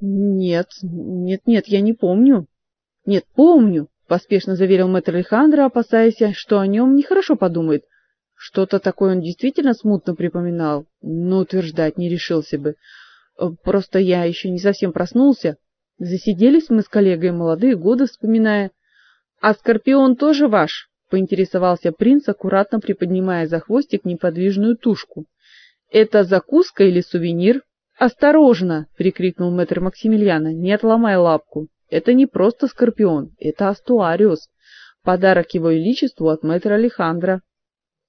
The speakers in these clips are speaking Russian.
Нет, нет, нет, я не помню. Нет, помню, поспешно заверил мэтр Алехандро, опасаясь, что о нем нехорошо подумает. Что-то такое он действительно смутно припоминал, но утверждать не решился бы. Э, просто я еще не совсем проснулся. Засиделись мы с коллегой молодые годы, вспоминая. А Скорпион тоже ваш? поинтересовался принц, аккуратно приподнимая за хвостик неподвижную тушку. Это закуска или сувенир? Осторожно, прикрикнул мэтр Максимилиана. Не отломай лапку. Это не просто скорпион, это астуариус, подарок его величеству от мэтра Алехандро.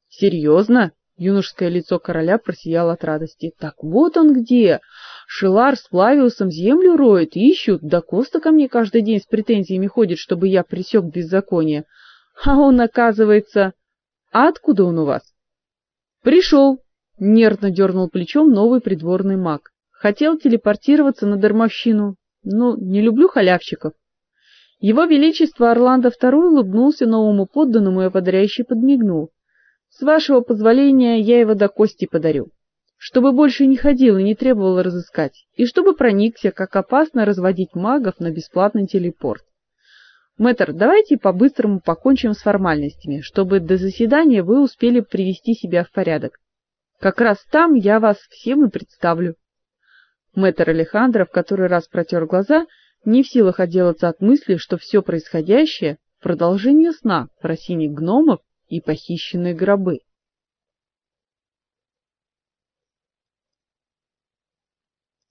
Серьезно? Юношеское лицо короля просияло от радости. Так вот он где. Шилар с Флавиусом землю роют, ищут, да Коста ко мне каждый день с претензиями ходит, чтобы я пресек беззаконие. А он, оказывается... А откуда он у вас? Пришел. Нервно дернул плечом новый придворный маг. Хотел телепортироваться на дармовщину. Ну, не люблю халявщиков. Его величество Орландо II улыбнулся новому подданному и ободряюще подмигнул. С вашего позволения я его до кости подарю, чтобы больше не ходил и не требовал разыскать, и чтобы проникся, как опасно разводить магов на бесплатный телепорт. Мэтр, давайте по-быстрому покончим с формальностями, чтобы до заседания вы успели привести себя в порядок. Как раз там я вас всем и представлю. Мэтр Алехандро в который раз протер глаза, не в силах отделаться от мысли, что все происходящее продолжение сна про синих гномов и похищенные гробы.